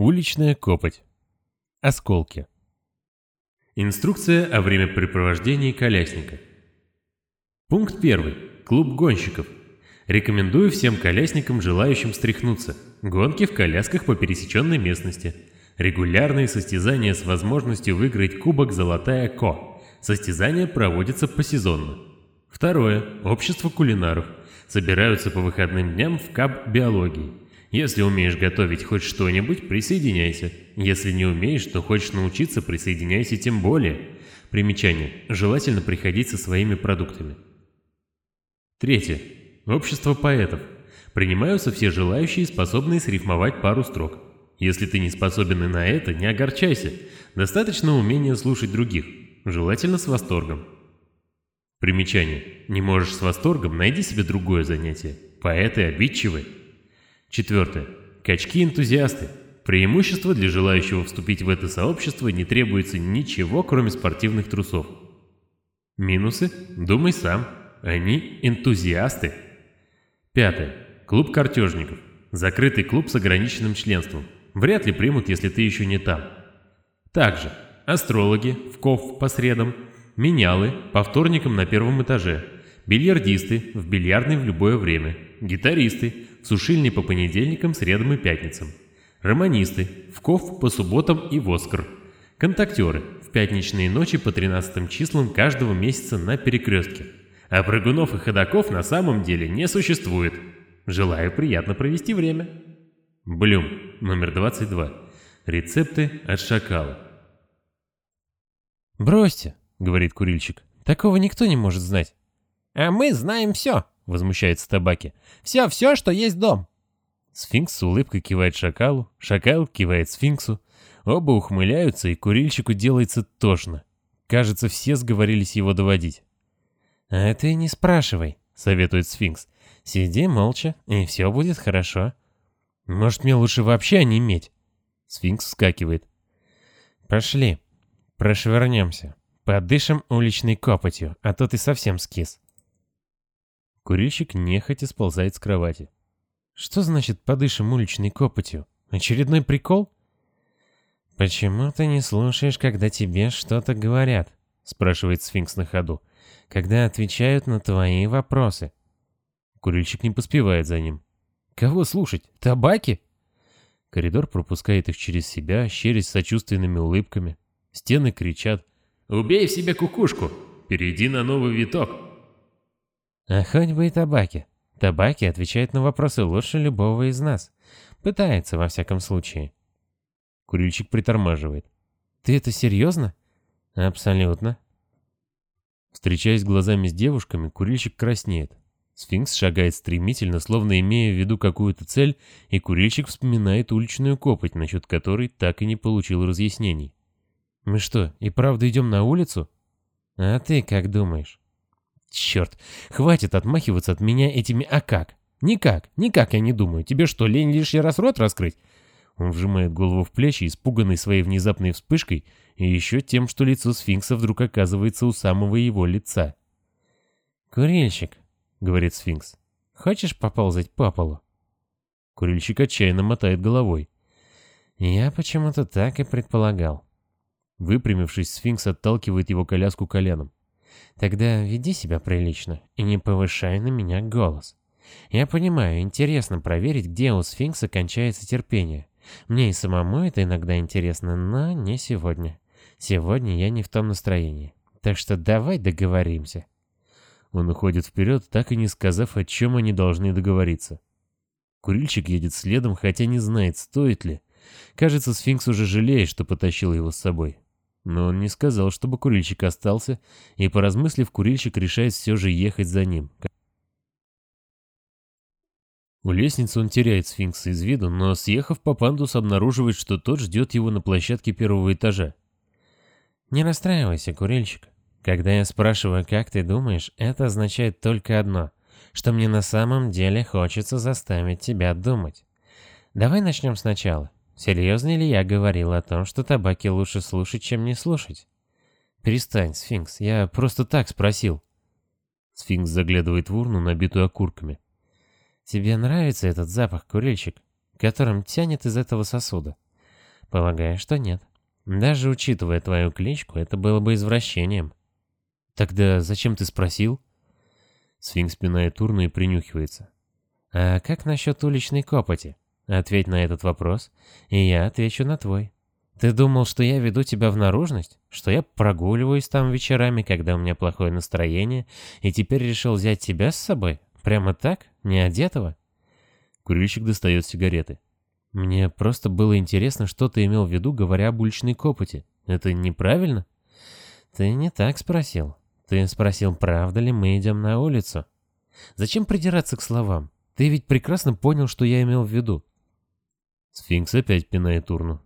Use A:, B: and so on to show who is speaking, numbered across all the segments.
A: Уличная копоть. Осколки. Инструкция о времяпрепровождении колясника. Пункт 1. Клуб гонщиков. Рекомендую всем колясникам, желающим встряхнуться. Гонки в колясках по пересеченной местности. Регулярные состязания с возможностью выиграть кубок «Золотая Ко». Состязания проводятся посезонно. Второе. Общество кулинаров. Собираются по выходным дням в КАБ биологии. Если умеешь готовить хоть что-нибудь, присоединяйся. Если не умеешь, то хочешь научиться, присоединяйся тем более. Примечание. Желательно приходить со своими продуктами. Третье. Общество поэтов. Принимаются все желающие, способные срифмовать пару строк. Если ты не способен и на это, не огорчайся. Достаточно умения слушать других. Желательно с восторгом. Примечание. Не можешь с восторгом, найди себе другое занятие. Поэты обидчивы. Четвертое. Качки-энтузиасты. Преимущество для желающего вступить в это сообщество не требуется ничего, кроме спортивных трусов. Минусы? Думай сам. Они энтузиасты. Пятое. Клуб картежников. Закрытый клуб с ограниченным членством. Вряд ли примут, если ты еще не там. Также астрологи в КОВ по средам, менялы по вторникам на первом этаже, бильярдисты в бильярдной в любое время, гитаристы в сушильной по понедельникам, средам и пятницам, романисты в КОВ по субботам и в Оскар, контактеры в пятничные ночи по 13 числам каждого месяца на перекрестке. А прыгунов и ходаков на самом деле не существует. Желаю приятно провести время. Блюм, номер 22. Рецепты от шакала.
B: «Бросьте», — говорит курильщик, — «такого никто не может знать».
C: «А мы знаем все», — возмущается табаки. «Все-все, что есть дом».
A: Сфинкс с улыбкой кивает шакалу, шакал кивает сфинксу. Оба ухмыляются, и курильщику делается тошно. Кажется, все сговорились его доводить.
B: «А ты не спрашивай», — советует сфинкс. «Сиди молча, и все будет хорошо».
A: «Может, мне лучше вообще онеметь?» Сфинкс вскакивает.
B: «Пошли, прошвырнемся, подышим уличной копотью, а то ты совсем скис».
A: Курильщик нехотя сползает с кровати.
B: «Что значит подышим уличной копотью? Очередной прикол?» «Почему ты не слушаешь, когда тебе что-то говорят?» — спрашивает сфинкс на ходу. «Когда отвечают на твои вопросы».
A: Курильщик не поспевает за ним.
B: «Кого слушать? Табаки?»
A: Коридор пропускает их через себя, щерясь сочувственными улыбками. Стены кричат «Убей в себе кукушку! Перейди на новый виток!»
B: А хоть бы и табаки. Табаки отвечает на вопросы лучше любого из нас. Пытается, во всяком случае.
A: Курильщик притормаживает.
B: «Ты это серьезно?» «Абсолютно».
A: Встречаясь глазами с девушками, курильщик краснеет. Сфинкс шагает стремительно, словно имея в виду какую-то цель, и курильщик вспоминает уличную копоть, насчет которой так и не получил разъяснений.
B: «Мы что, и правда идем на улицу?» «А ты как думаешь?» «Черт, хватит отмахиваться от меня этими «а как». «Никак, никак я не думаю. Тебе что, лень лишний раз рот раскрыть?»
A: Он вжимает голову в плечи, испуганный своей внезапной вспышкой, и еще тем, что лицо сфинкса вдруг оказывается у самого его лица.
B: «Курильщик», — говорит сфинкс, — «хочешь поползать по полу?»
A: Курильщик отчаянно мотает головой.
B: «Я почему-то так и предполагал».
A: Выпрямившись, сфинкс отталкивает его коляску коленом.
B: «Тогда веди себя прилично и не повышай на меня голос. Я понимаю, интересно проверить, где у сфинкса кончается терпение. Мне и самому это иногда интересно, но не сегодня. Сегодня я не в том настроении. Так что давай договоримся».
A: Он уходит вперед, так и не сказав, о чем они должны договориться. Курильщик едет следом, хотя не знает, стоит ли. Кажется, сфинкс уже жалеет, что потащил его с собой. Но он не сказал, чтобы курильщик остался, и, поразмыслив, курильщик решает все же ехать за ним. У лестницы он теряет сфинкса из виду, но, съехав по пандус, обнаруживает, что тот ждет его на площадке первого этажа.
B: «Не расстраивайся, курильщик. Когда я спрашиваю, как ты думаешь, это означает только одно, что мне на самом деле хочется заставить тебя думать. Давай начнем сначала. Серьезно ли я говорил о том, что табаки лучше слушать, чем не слушать? Перестань, сфинкс, я просто так спросил.
A: Сфинкс заглядывает в урну, набитую окурками.
B: Тебе нравится этот запах, курильщик, которым тянет из этого сосуда? Полагаю, что нет. Даже учитывая твою кличку, это было бы извращением.
C: Тогда зачем ты спросил?
B: Сфинкс пинает урну и принюхивается. А как насчет уличной копоти? Ответь на этот вопрос, и я отвечу на твой. Ты думал, что я веду тебя в наружность? Что я прогуливаюсь там вечерами, когда у меня плохое настроение, и теперь решил взять тебя с собой? Прямо так? Не одетого?
C: Курильщик достает сигареты.
B: Мне просто было интересно, что ты имел в виду, говоря об уличной копоти. Это неправильно? Ты не так спросил. Ты спросил, правда ли мы идем на улицу. Зачем придираться к словам? Ты ведь прекрасно понял, что я имел в виду.
C: Сфинкс опять пинает урну.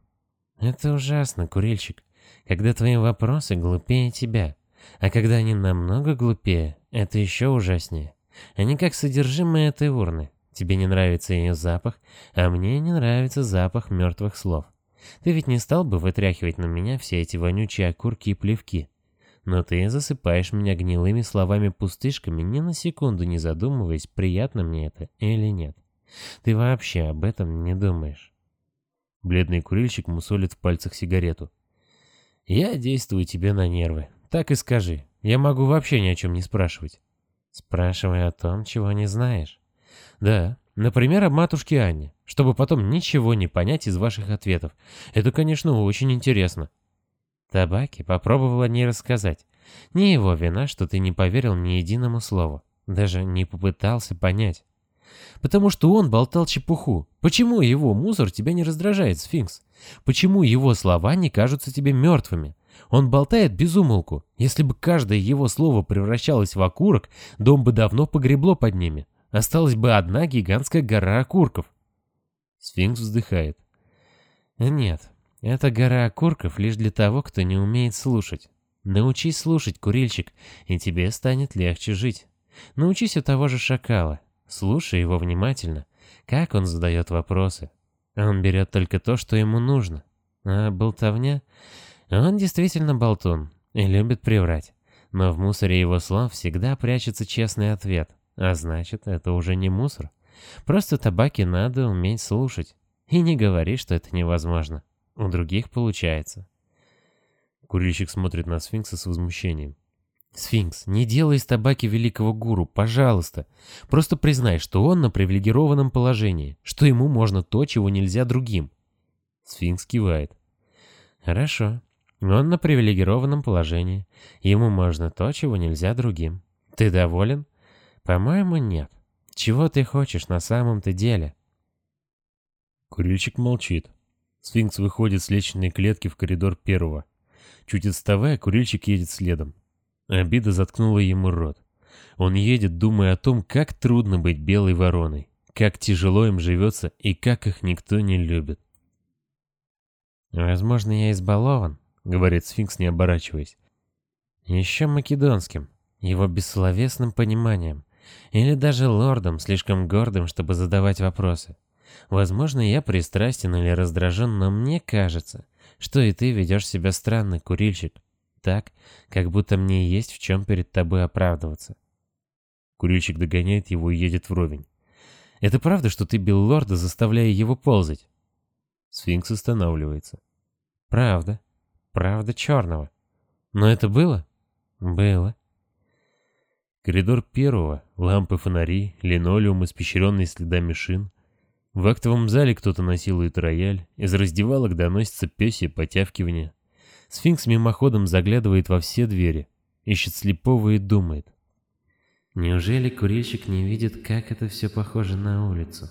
B: Это ужасно, курильщик, когда твои вопросы глупее тебя. А когда они намного глупее, это еще ужаснее. Они как содержимое этой урны. Тебе не нравится ее запах, а мне не нравится запах мертвых слов. Ты ведь не стал бы вытряхивать на меня все эти вонючие окурки и плевки. Но ты засыпаешь меня гнилыми словами-пустышками, ни на секунду не задумываясь, приятно мне это или нет. Ты вообще об этом не думаешь.
C: Бледный курильщик мусолит в пальцах сигарету.
B: «Я действую тебе на нервы. Так и скажи. Я могу вообще ни о чем не спрашивать». «Спрашивай о том, чего не знаешь». «Да, например, об матушке Анне, чтобы потом ничего не понять из ваших ответов. Это, конечно, очень интересно». Табаки попробовала не рассказать. Не его вина, что ты не поверил ни единому слову. Даже не попытался понять. Потому что он болтал чепуху. Почему его мусор тебя не раздражает, сфинкс? Почему его слова не кажутся тебе мертвыми? Он болтает без умолку. Если бы каждое его слово превращалось в окурок, дом бы давно погребло под ними. Осталась бы одна гигантская гора окурков.
C: Сфинкс вздыхает.
B: Нет, это гора окурков лишь для того, кто не умеет слушать. Научись слушать, курильщик, и тебе станет легче жить. Научись у того же шакала. Слушай его внимательно. Как он задает вопросы. Он берет только то, что ему нужно. А болтовня? Он действительно болтун и любит приврать. Но в мусоре его слов всегда прячется честный ответ. А значит, это уже не мусор. Просто табаки надо уметь слушать. И не говори, что это невозможно. У других получается.
C: Курильщик смотрит на сфинкса с возмущением.
B: Сфинкс, не делай из табаки великого гуру, пожалуйста. Просто признай, что он на привилегированном положении, что ему можно то, чего нельзя другим.
C: Сфинкс кивает.
B: Хорошо. Он на привилегированном положении. Ему можно то, чего нельзя другим. Ты доволен? По-моему, нет. Чего ты хочешь на самом-то деле?
C: Курильщик молчит. Сфинкс выходит с лестничной клетки в коридор первого. Чуть отставая, курильщик едет следом. Обида заткнула ему рот. Он едет, думая о том, как трудно быть белой вороной, как тяжело им живется и как их никто не любит.
B: «Возможно, я избалован», — говорит сфинкс, не оборачиваясь. «Еще македонским, его бессловесным пониманием, или даже лордом, слишком гордым, чтобы задавать вопросы. Возможно, я пристрастен или раздражен, но мне кажется, что и ты ведешь себя странно, курильщик так, как будто мне есть в чем перед тобой оправдываться.
C: Курильщик догоняет его и едет вровень.
B: Это правда, что ты бил лорда, заставляя его ползать?
C: Сфинкс останавливается.
B: Правда. Правда черного. Но это было? Было.
C: Коридор первого, лампы, фонари, линолеум, испещренный следами шин. В актовом зале кто-то насилует рояль, из раздевалок доносится пёсье потявкивание. Сфинкс мимоходом заглядывает во все двери, ищет слепого и думает.
B: Неужели курильщик не видит, как это все похоже на улицу?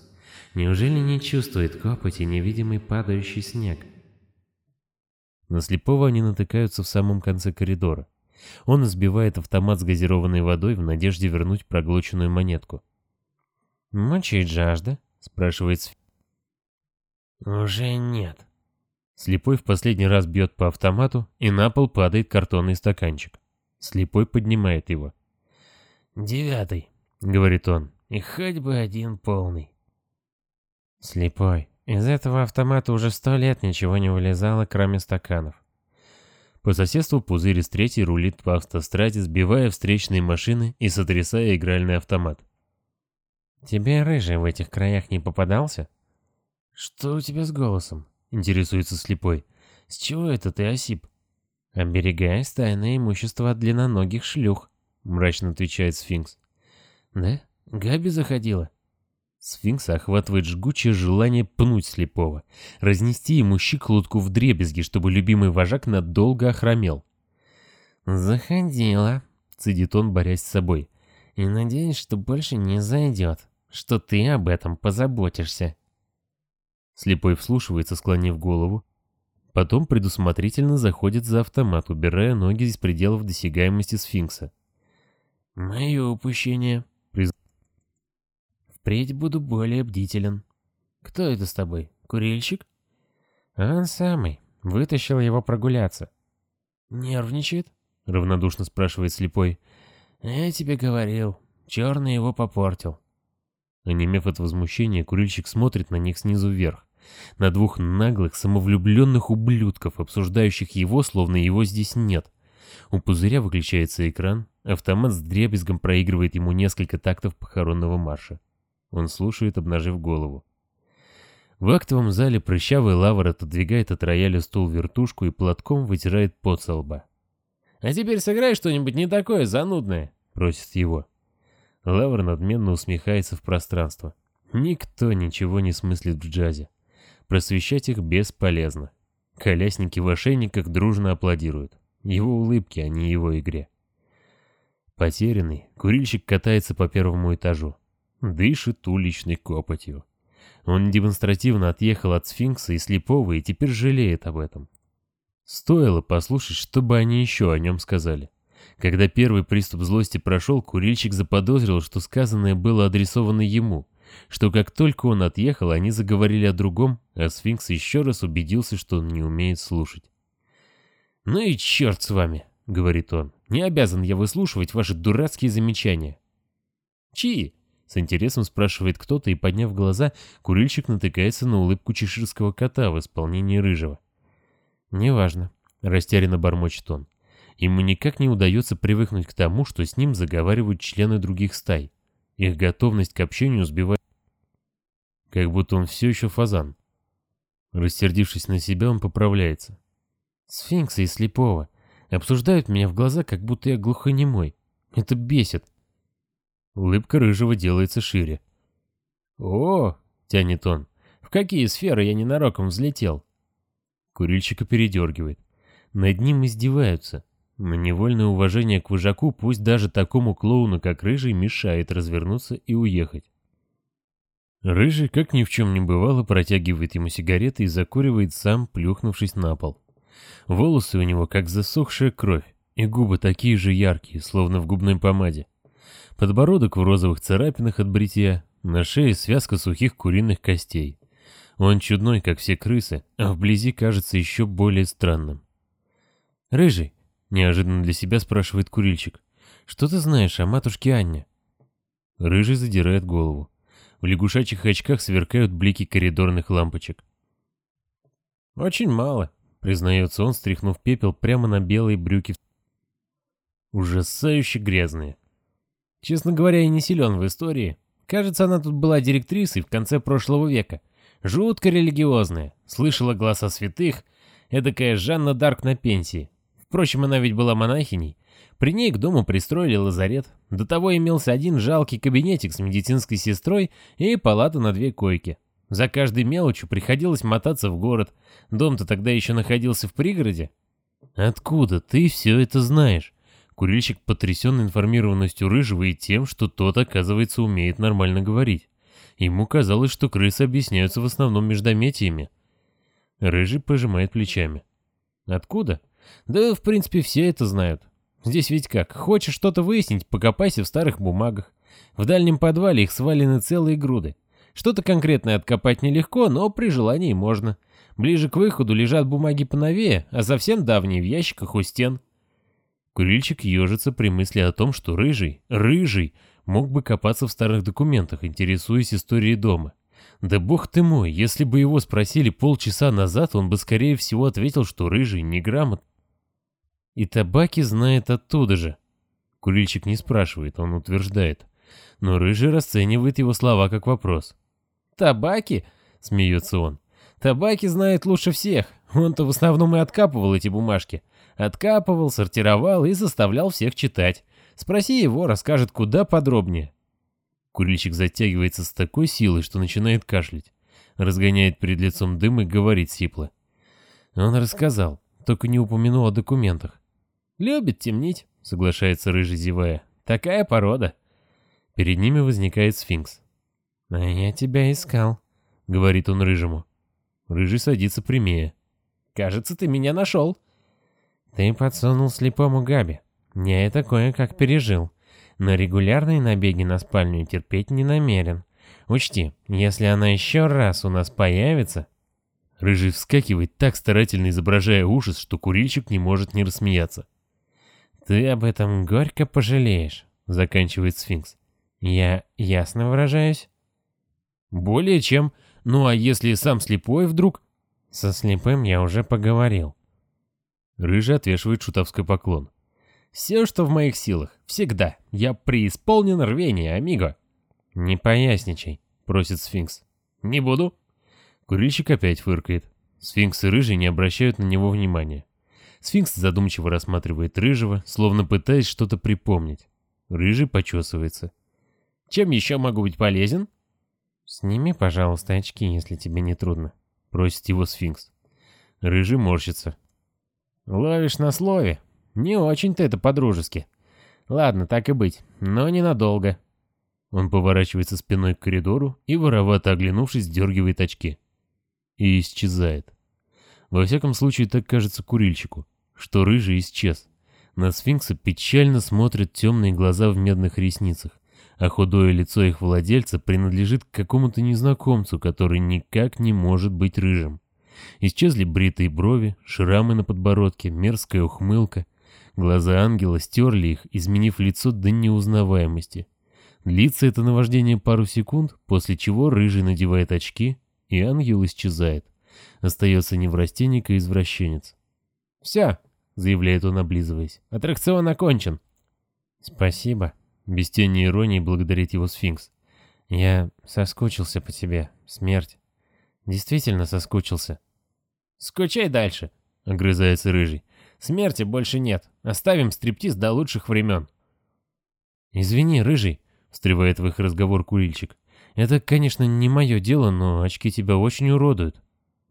B: Неужели не чувствует копоть и невидимый падающий снег?
C: На слепого они натыкаются в самом конце коридора. Он избивает автомат с газированной водой в надежде вернуть проглоченную монетку.
B: «Мочить жажда?» — спрашивает Сфинкс.
D: «Уже нет»,
C: Слепой в последний раз бьет по автомату, и на пол падает картонный стаканчик. Слепой поднимает его.
D: «Девятый», — говорит он, — «и хоть бы один полный».
B: Слепой. Из этого автомата уже сто лет ничего не вылезало, кроме стаканов.
C: По соседству пузырь из третьей рулит по автостраде, сбивая встречные машины и сотрясая игральный автомат.
B: «Тебе рыжий в этих краях не попадался?»
D: «Что у тебя с голосом?»
B: — интересуется слепой. «С чего это ты, Осип?» «Оберегаясь тайное имущество от длинноногих шлюх», — мрачно отвечает сфинкс. «Да? Габи заходила?» Сфинкса охватывает жгучее желание пнуть слепого, разнести ему щиколотку в дребезги, чтобы любимый вожак надолго охромел. «Заходила», — цедит он, борясь с собой. «И надеюсь, что больше не зайдет, что ты об этом позаботишься». Слепой вслушивается, склонив голову. Потом предусмотрительно заходит за автомат, убирая ноги из пределов досягаемости сфинкса. «Мое упущение», Впредь буду более бдителен. Кто это с тобой? Курильщик? Он самый. Вытащил его прогуляться. Нервничает? Равнодушно спрашивает слепой. Я тебе говорил. Черный его попортил. Онемев от возмущения, курильщик смотрит на них снизу вверх. На двух наглых, самовлюбленных ублюдков, обсуждающих его, словно его здесь нет. У пузыря выключается экран, автомат с дребезгом проигрывает ему несколько тактов похоронного марша. Он слушает, обнажив голову. В актовом зале прыщавый лавр отодвигает от рояля стул-вертушку и платком вытирает пот со лба. «А теперь сыграй что-нибудь не такое занудное», — просит его. Лавр надменно усмехается в пространство. Никто ничего не смыслит в джазе. Просвещать их бесполезно. Колясники в ошейниках дружно аплодируют. Его улыбки, а не его игре. Потерянный, курильщик катается по первому этажу дышит уличной копотью. Он демонстративно отъехал от сфинкса и слепого и теперь жалеет об этом. Стоило послушать, что бы они еще о нем сказали. Когда первый приступ злости прошел, курильщик заподозрил, что сказанное было адресовано ему, что как только он отъехал, они заговорили о другом, а сфинкс еще раз убедился, что он не умеет слушать. «Ну и черт с вами», — говорит он, — «не обязан я выслушивать ваши дурацкие замечания». «Чьи?» С интересом спрашивает кто-то, и, подняв глаза, курильщик натыкается на улыбку чеширского кота в исполнении рыжего. «Неважно», — растерянно бормочет он. Ему никак не удается привыкнуть к тому, что с ним заговаривают члены других стай. Их готовность к общению сбивает... Как будто он все еще фазан. Рассердившись на себя, он поправляется. Сфинкса и слепого. Обсуждают меня в глаза, как будто я глухонемой. Это бесит. Улыбка Рыжего делается шире. «О!» — тянет он. «В какие сферы я ненароком взлетел?» Курильщика передергивает. Над ним издеваются. Но невольное уважение к вожаку, пусть даже такому клоуну, как Рыжий, мешает развернуться и уехать. Рыжий, как ни в чем не бывало, протягивает ему сигареты и закуривает сам, плюхнувшись на пол. Волосы у него как засохшая кровь, и губы такие же яркие, словно в губной помаде. Подбородок в розовых царапинах от бритья, на шее связка сухих куриных костей. Он чудной, как все крысы, а вблизи кажется еще более странным. «Рыжий», — неожиданно для себя спрашивает курильщик, — «что ты знаешь о матушке Анне?» Рыжий задирает голову. В лягушачьих очках сверкают блики коридорных лампочек. «Очень мало», — признается он, стряхнув пепел прямо на белые брюки. Ужасающе грязные. Честно говоря, я не силен в истории. Кажется, она тут была директрисой в конце прошлого века. Жутко религиозная, слышала голоса святых, эдакая Жанна Дарк на пенсии. Впрочем, она ведь была монахиней. При ней к дому пристроили лазарет. До того имелся один жалкий кабинетик с медицинской сестрой и палата на две койки. За каждой мелочью приходилось мотаться в город. Дом-то тогда еще находился в пригороде. «Откуда ты все это знаешь?» Курильщик потрясен информированностью Рыжего и тем, что тот, оказывается, умеет нормально говорить. Ему казалось, что крысы объясняются в основном междометиями. Рыжий пожимает плечами. Откуда? Да, в принципе, все это знают. Здесь ведь как, хочешь что-то выяснить, покопайся в старых бумагах. В дальнем подвале их свалены целые груды. Что-то конкретное откопать нелегко, но при желании можно. Ближе к выходу лежат бумаги поновее, а совсем давние в ящиках у стен. Курильщик ежится при мысли о том, что Рыжий, Рыжий, мог бы копаться в старых документах, интересуясь историей дома. Да бог ты мой, если бы его спросили полчаса назад, он бы скорее всего ответил, что Рыжий неграмот. И табаки знает оттуда же. Курильщик не спрашивает, он утверждает. Но Рыжий расценивает его слова как вопрос. «Табаки?» — смеется он. Табаки знает лучше всех. Он-то в основном и откапывал эти бумажки. Откапывал, сортировал и заставлял всех читать. Спроси его, расскажет куда подробнее.
C: Курильщик затягивается с такой силой, что начинает кашлять. Разгоняет перед лицом дым и говорит сипло.
B: Он рассказал, только не упомянул о документах.
C: «Любит темнить», — соглашается рыжий, зевая.
B: «Такая порода».
C: Перед ними возникает сфинкс.
B: «А я тебя искал», — говорит он рыжему.
C: Рыжий садится прямее.
B: «Кажется, ты меня нашел».
D: «Ты подсунул слепому Габи. Я это кое-как пережил. Но регулярные набеги на спальню терпеть не намерен. Учти, если она еще раз у нас появится...»
C: Рыжий вскакивает, так старательно изображая ужас, что курильщик не может не рассмеяться.
D: «Ты об этом горько пожалеешь», — заканчивает сфинкс. «Я ясно выражаюсь?»
B: «Более чем. Ну а если сам слепой вдруг...»
D: «Со слепым я уже поговорил».
C: Рыжий отвешивает шутовской поклон.
B: «Все, что в моих силах. Всегда. Я преисполнен рвения, амиго».
D: «Не поясничай», — просит сфинкс.
B: «Не буду».
C: Курильщик опять фыркает. Сфинкс и Рыжий не обращают на него внимания. Сфинкс задумчиво рассматривает Рыжего, словно пытаясь что-то припомнить. Рыжий почесывается.
B: «Чем еще могу быть полезен?»
D: «Сними, пожалуйста, очки, если тебе не трудно», —
C: просит его сфинкс. Рыжий морщится.
B: «Ловишь на слове. Не очень-то это по-дружески. Ладно, так и быть, но ненадолго».
C: Он поворачивается спиной к коридору и, воровато оглянувшись, дергивает очки. И исчезает. Во всяком случае, так кажется курильщику, что рыжий исчез. На сфинкса печально смотрят темные глаза в медных ресницах а худое лицо их владельца принадлежит к какому-то незнакомцу, который никак не может быть рыжим. Исчезли бритые брови, шрамы на подбородке, мерзкая ухмылка. Глаза ангела стерли их, изменив лицо до неузнаваемости. Длится это наваждение пару секунд, после чего рыжий надевает очки, и ангел исчезает. Остается неврастенник и извращенец.
B: «Все», — заявляет он, облизываясь, — «аттракцион окончен».
D: «Спасибо»,
C: без тени иронии благодарит его сфинкс.
D: «Я соскучился по тебе, смерть. Действительно соскучился».
B: «Скучай дальше», —
C: огрызается Рыжий.
B: «Смерти больше нет. Оставим стриптиз до лучших времен».
C: «Извини, Рыжий», — встревает в их разговор курильщик. «Это, конечно, не мое дело, но очки тебя очень уродуют».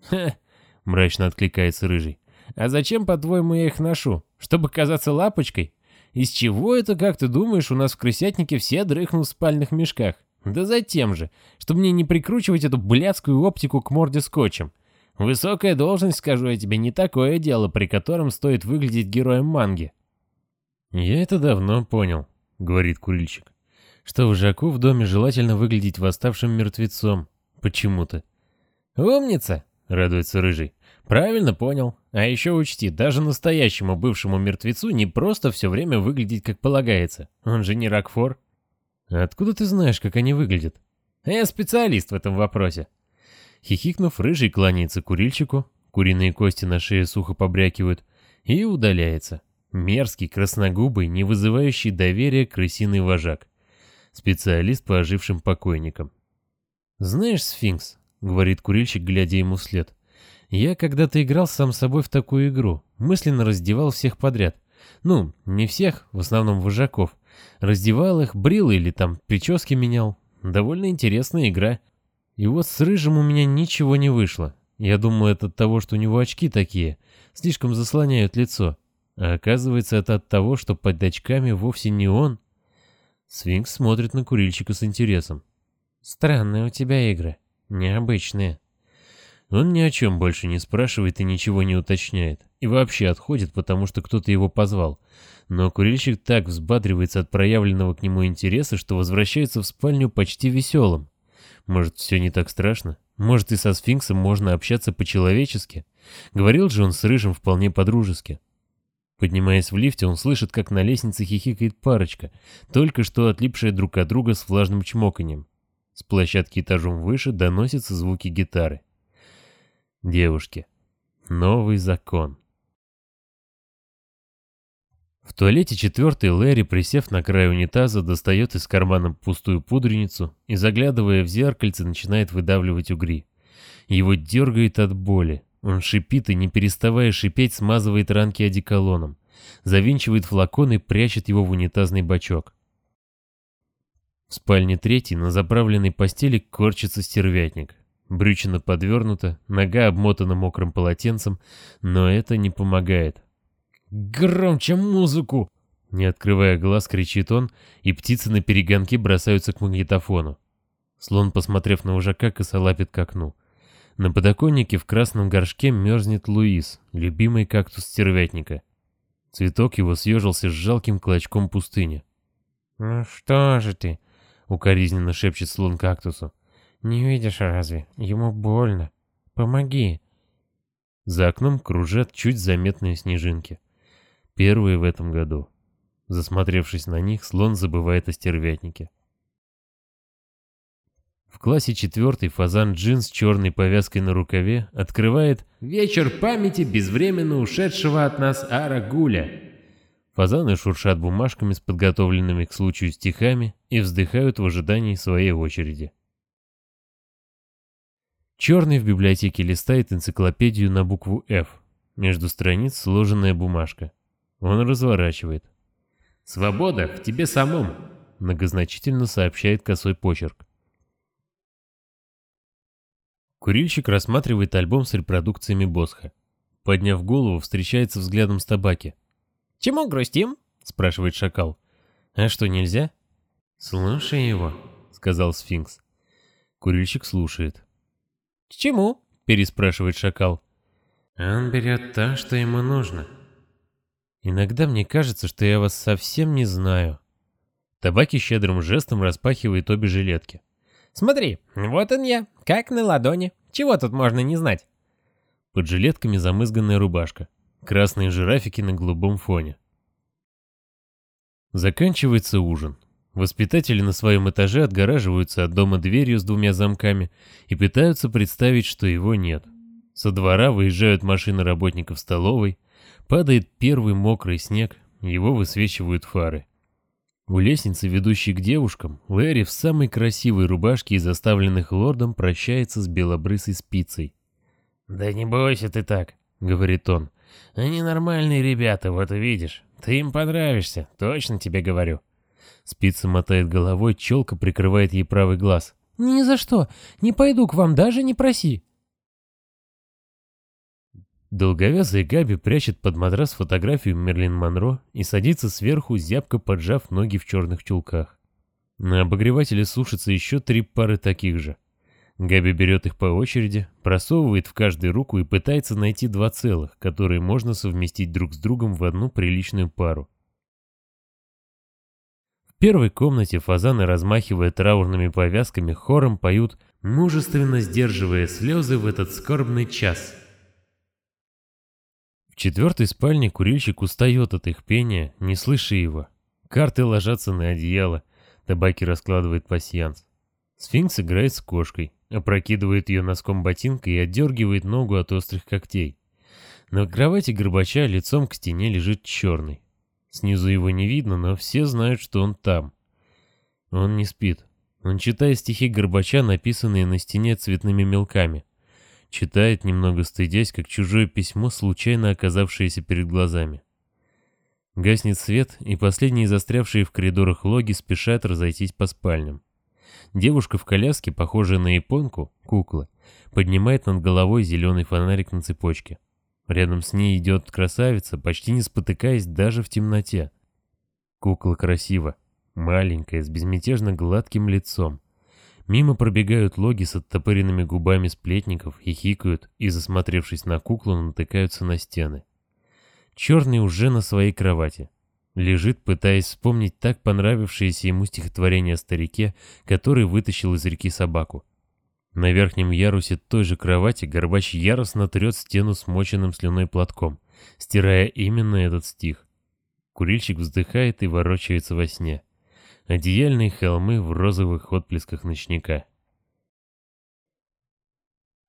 B: «Ха!»
C: — мрачно откликается Рыжий.
B: «А зачем, по-твоему, я их ношу? Чтобы казаться лапочкой? Из чего это, как ты думаешь, у нас в крысятнике все дрыхнут в спальных мешках? Да затем же, чтобы мне не прикручивать эту блядскую оптику к морде скотчем. Высокая должность, скажу я тебе, не такое дело, при котором стоит выглядеть героем манги.
C: «Я это давно понял», — говорит курильщик, «что вожаку в доме желательно выглядеть восставшим мертвецом. Почему-то».
B: «Умница!»
C: — радуется Рыжий.
B: Правильно понял. А еще учти, даже настоящему бывшему мертвецу не просто все время выглядеть как полагается. Он же не Рокфор.
C: Откуда ты знаешь, как они выглядят?
B: Я специалист в этом вопросе.
C: Хихикнув, рыжий кланяется курильщику, куриные кости на шее сухо побрякивают, и удаляется. Мерзкий, красногубый, не вызывающий доверия крысиный вожак. Специалист по ожившим покойникам. «Знаешь, сфинкс», — говорит курильщик, глядя ему вслед, я когда-то играл сам собой в такую игру, мысленно раздевал всех подряд. Ну, не всех, в основном вожаков. Раздевал их, брил или там прически менял. Довольно интересная игра. И вот с Рыжим у меня ничего не вышло. Я думал, это от того, что у него очки такие, слишком заслоняют лицо. А оказывается, это от того, что под очками вовсе не он. Сфинкс смотрит на курильщика с интересом. «Странные у тебя игры. Необычные». Он ни о чем больше не спрашивает и ничего не уточняет. И вообще отходит, потому что кто-то его позвал. Но курильщик так взбадривается от проявленного к нему интереса, что возвращается в спальню почти веселым. Может, все не так страшно? Может, и со сфинксом можно общаться по-человечески? Говорил же он с Рыжим вполне по-дружески. Поднимаясь в лифте, он слышит, как на лестнице хихикает парочка, только что отлипшая друг от друга с влажным чмоканьем. С площадки этажом выше доносятся звуки гитары. Девушки. Новый закон. В туалете четвертый Лэри, присев на край унитаза, достает из кармана пустую пудреницу и, заглядывая в зеркальце, начинает выдавливать угри. Его дергает от боли. Он шипит и, не переставая шипеть, смазывает ранки одеколоном. Завинчивает флакон и прячет его в унитазный бачок. В спальне третьей на заправленной постели корчится стервятник. Брючина подвернута, нога обмотана мокрым полотенцем, но это не помогает. «Громче музыку!» Не открывая глаз, кричит он, и птицы на перегонке бросаются к магнитофону. Слон, посмотрев на ужака, косолапит к окну. На подоконнике в красном горшке мерзнет Луис, любимый кактус стервятника. Цветок его съежился с жалким клочком пустыни.
B: «Ну что же ты?» — укоризненно шепчет слон кактусу. «Не видишь разве? Ему больно. Помоги!»
C: За окном кружат чуть заметные снежинки. Первые в этом году. Засмотревшись на них, слон забывает о стервятнике. В классе четвертый фазан джин с черной повязкой на рукаве открывает
A: «Вечер памяти безвременно ушедшего от нас Ара Гуля».
C: Фазаны шуршат бумажками с подготовленными к случаю стихами и вздыхают в ожидании своей очереди. Черный в библиотеке листает энциклопедию на букву «Ф». Между страниц сложенная бумажка. Он разворачивает.
A: «Свобода в тебе самом», —
C: многозначительно сообщает косой почерк. Курильщик рассматривает альбом с репродукциями Босха. Подняв голову, встречается взглядом с табаки.
B: «Чему грустим?» — спрашивает шакал. «А что, нельзя?»
C: «Слушай его», — сказал сфинкс. Курильщик слушает.
B: «К чему?» — переспрашивает шакал.
C: «Он берет то, что ему нужно», Иногда мне кажется, что я вас совсем не знаю. Табаки щедрым жестом распахивает обе жилетки.
B: Смотри, вот он я, как на ладони. Чего тут можно не знать?
C: Под жилетками замызганная рубашка. Красные жирафики на голубом фоне. Заканчивается ужин. Воспитатели на своем этаже отгораживаются от дома дверью с двумя замками и пытаются представить, что его нет. Со двора выезжают машины работников столовой, Падает первый мокрый снег, его высвечивают фары. У лестницы, ведущей к девушкам, Лэри в самой красивой рубашке из заставленных лордом прощается с белобрысой спицей.
B: «Да не бойся ты так», — говорит он. «Они нормальные ребята, вот увидишь. Ты им понравишься, точно тебе говорю».
C: Спица мотает головой, челка прикрывает ей правый глаз.
B: «Ни за что! Не пойду к вам, даже не проси!»
C: Долговязый Габи прячет под матрас фотографию Мерлин Монро и садится сверху, зябко поджав ноги в черных чулках. На обогревателе сушатся еще три пары таких же. Габи берет их по очереди, просовывает в каждую руку и пытается найти два целых, которые можно совместить друг с другом в одну приличную пару. В первой комнате фазаны, размахивая траурными повязками, хором поют «Мужественно сдерживая слезы в этот скорбный час», четвертой спальне курильщик устает от их пения, не слыша его. Карты ложатся на одеяло, табаки раскладывает пасьянс. Сфинкс играет с кошкой, опрокидывает ее носком ботинка и отдергивает ногу от острых когтей. На кровати Горбача лицом к стене лежит черный. Снизу его не видно, но все знают, что он там. Он не спит. Он читает стихи Горбача, написанные на стене цветными мелками. Читает, немного стыдясь, как чужое письмо, случайно оказавшееся перед глазами. Гаснет свет, и последние застрявшие в коридорах логи спешат разойтись по спальням. Девушка в коляске, похожая на японку, кукла, поднимает над головой зеленый фонарик на цепочке. Рядом с ней идет красавица, почти не спотыкаясь даже в темноте. Кукла красива, маленькая, с безмятежно гладким лицом. Мимо пробегают логи с оттопыренными губами сплетников, хихикают и, засмотревшись на куклу, натыкаются на стены. Черный уже на своей кровати. Лежит, пытаясь вспомнить так понравившееся ему стихотворение о старике, который вытащил из реки собаку. На верхнем ярусе той же кровати Горбач яростно трет стену смоченным слюной платком, стирая именно этот стих. Курильщик вздыхает и ворочается во сне одеяльные холмы в розовых отблесках ночника.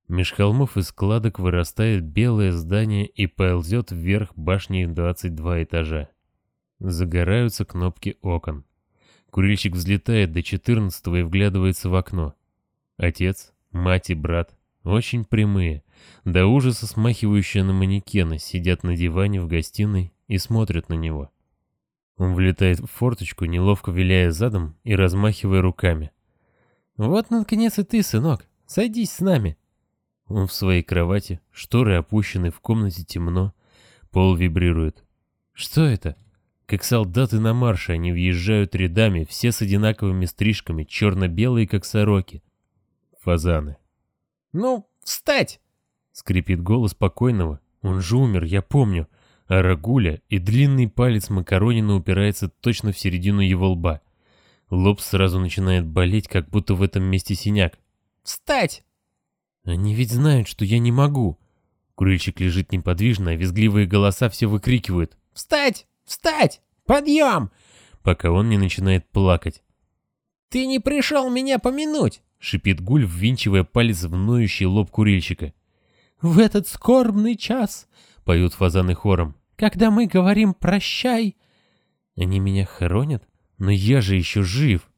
C: Меж холмов и складок вырастает белое здание и ползет вверх башней 22 этажа. Загораются кнопки окон. Курильщик взлетает до 14 и вглядывается в окно. Отец, мать и брат очень прямые, до ужаса смахивающие на манекены, сидят на диване в гостиной и смотрят на него. Он влетает в форточку, неловко виляя задом и размахивая руками.
B: «Вот, наконец, и ты, сынок. Садись с нами».
C: Он в своей кровати, шторы опущены, в комнате темно, пол вибрирует.
B: «Что это?»
C: Как солдаты на марше, они въезжают рядами, все с одинаковыми стрижками, черно-белые, как сороки. Фазаны.
B: «Ну, встать!»
C: — скрипит голос покойного. Он же умер, я помню. А Рагуля и длинный палец Макаронина упирается точно в середину его лба. Лоб сразу начинает болеть, как будто в этом месте синяк.
B: «Встать!»
C: «Они ведь знают, что я не могу!» Курильщик лежит неподвижно, а визгливые голоса все выкрикивают.
B: «Встать! Встать! Подъем!»
C: Пока он не начинает плакать.
B: «Ты не пришел меня помянуть!»
C: — шипит Гуль, ввинчивая палец в ноющий лоб курильщика.
B: «В этот скорбный час!» — поют фазаны хором. «Когда мы говорим «прощай!»
C: Они меня хоронят? Но я же еще жив!»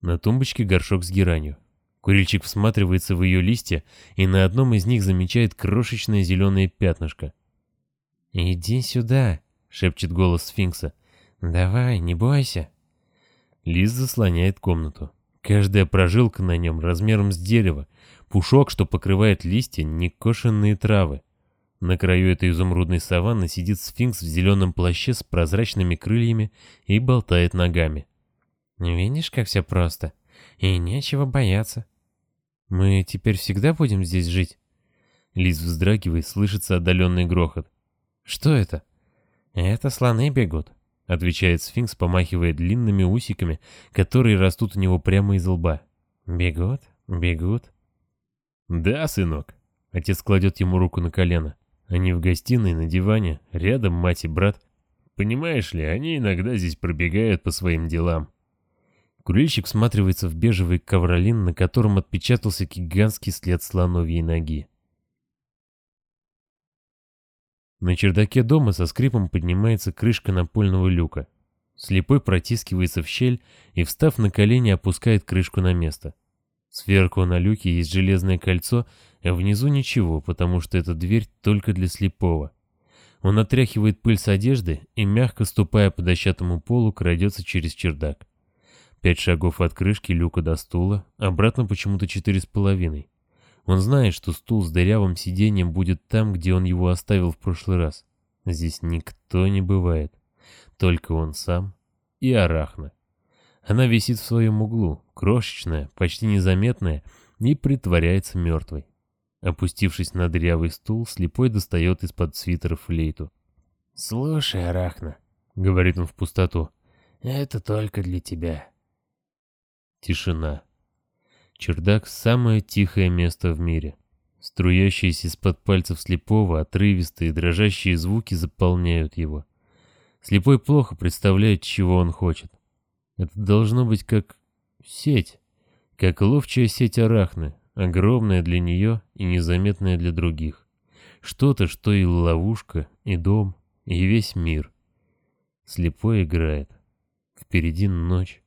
C: На тумбочке горшок с геранью. Курильщик всматривается в ее листья и на одном из них замечает крошечное зеленое пятнышко.
B: «Иди сюда!» — шепчет голос сфинкса. «Давай, не бойся!»
C: Лист заслоняет комнату. Каждая прожилка на нем размером с дерево, пушок, что покрывает листья, некошенные травы. На краю этой изумрудной саванны сидит сфинкс в зеленом плаще с прозрачными крыльями и болтает ногами.
B: «Видишь, как все просто? И нечего бояться. Мы теперь всегда будем здесь жить?»
C: Лиз вздрагивает, слышится отдаленный грохот.
B: «Что это?» «Это слоны бегут», —
C: отвечает сфинкс, помахивая длинными усиками, которые растут у него прямо из лба.
B: «Бегут, бегут».
C: «Да, сынок». Отец кладет ему руку на колено. Они в гостиной, на диване, рядом мать и брат. Понимаешь ли, они иногда здесь пробегают по своим делам. Курильщик всматривается в бежевый ковролин, на котором отпечатался гигантский след слоновьей ноги. На чердаке дома со скрипом поднимается крышка напольного люка. Слепой протискивается в щель и, встав на колени, опускает крышку на место. Сверху на люке есть железное кольцо, а внизу ничего, потому что эта дверь только для слепого. Он отряхивает пыль с одежды и, мягко ступая по дощатому полу, крадется через чердак. Пять шагов от крышки люка до стула, обратно почему-то четыре с половиной. Он знает, что стул с дырявым сиденьем будет там, где он его оставил в прошлый раз. Здесь никто не бывает. Только он сам и Арахна. Она висит в своем углу, крошечная, почти незаметная, и притворяется мертвой. Опустившись на дырявый стул, слепой достает из-под свитера флейту.
B: «Слушай, Арахна», —
C: говорит он в пустоту, —
B: «это только для тебя».
C: Тишина. Чердак — самое тихое место в мире. Струящиеся из-под пальцев слепого, отрывистые, дрожащие звуки заполняют его. Слепой плохо представляет, чего он хочет. Это должно быть как сеть, как ловчая сеть арахны, огромная для нее и незаметная для других. Что-то, что и ловушка, и дом, и весь мир. Слепой играет. Впереди ночь.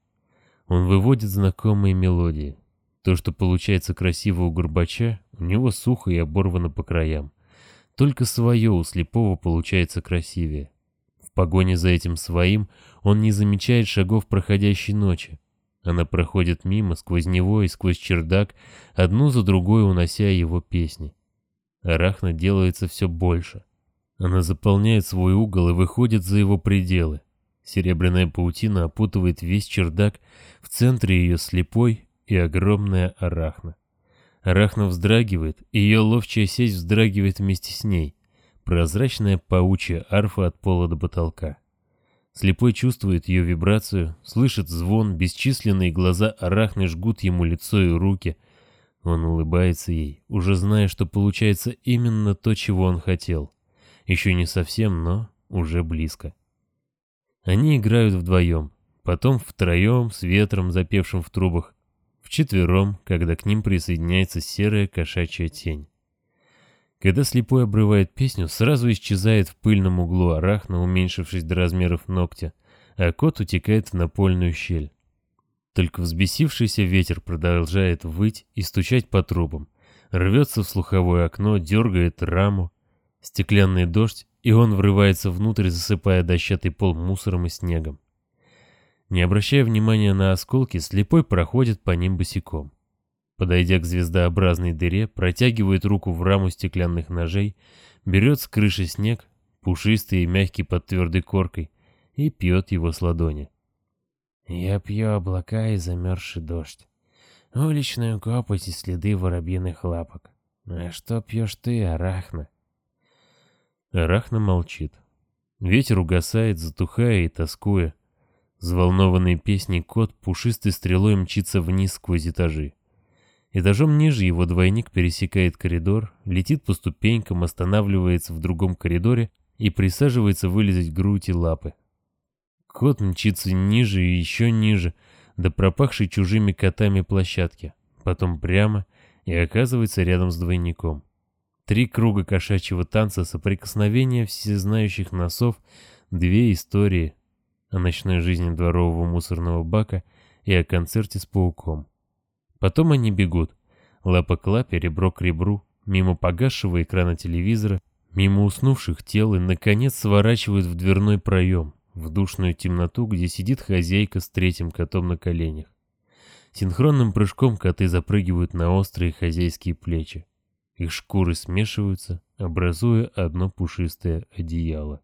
C: Он выводит знакомые мелодии. То, что получается красиво у Горбача, у него сухо и оборвано по краям. Только свое у слепого получается красивее. В погоне за этим своим он не замечает шагов проходящей ночи. Она проходит мимо, сквозь него и сквозь чердак, одну за другой унося его песни. Арахна делается все больше. Она заполняет свой угол и выходит за его пределы. Серебряная паутина опутывает весь чердак, в центре ее слепой и огромная арахна. Арахна вздрагивает, и ее ловчая сеть вздрагивает вместе с ней. Прозрачная паучья арфа от пола до потолка. Слепой чувствует ее вибрацию, слышит звон, бесчисленные глаза арахны жгут ему лицо и руки. Он улыбается ей, уже зная, что получается именно то, чего он хотел. Еще не совсем, но уже близко. Они играют вдвоем, потом втроем с ветром, запевшим в трубах, вчетвером, когда к ним присоединяется серая кошачья тень. Когда слепой обрывает песню, сразу исчезает в пыльном углу арахна, уменьшившись до размеров ногтя, а кот утекает в напольную щель. Только взбесившийся ветер продолжает выть и стучать по трубам, Рвется в слуховое окно, дергает раму. Стеклянный дождь, и он врывается внутрь, засыпая дощатый пол мусором и снегом. Не обращая внимания на осколки, слепой проходит по ним босиком. Подойдя к звездообразной дыре, протягивает руку в раму стеклянных ножей, берет с крыши снег, пушистый и мягкий под твердой коркой, и пьет его с ладони.
B: Я пью облака и замерзший дождь. Уличную копоть и следы воробьиных лапок. А что пьешь ты, Арахна?
C: Арахна молчит. Ветер угасает, затухая и тоскуя. Взволнованный песней кот пушистой стрелой мчится вниз сквозь этажи. Этажом ниже его двойник пересекает коридор, летит по ступенькам, останавливается в другом коридоре и присаживается вылезать грудь и лапы. Кот мчится ниже и еще ниже, до пропахшей чужими котами площадки, потом прямо и оказывается рядом с двойником. Три круга кошачьего танца, соприкосновения всезнающих носов, две истории о ночной жизни дворового мусорного бака и о концерте с пауком. Потом они бегут, лапа к лапе, ребро к ребру, мимо погасшего экрана телевизора, мимо уснувших тел и, наконец, сворачивают в дверной проем, в душную темноту, где сидит хозяйка с третьим котом на коленях. Синхронным прыжком коты запрыгивают на острые хозяйские плечи. Их шкуры смешиваются, образуя одно пушистое одеяло.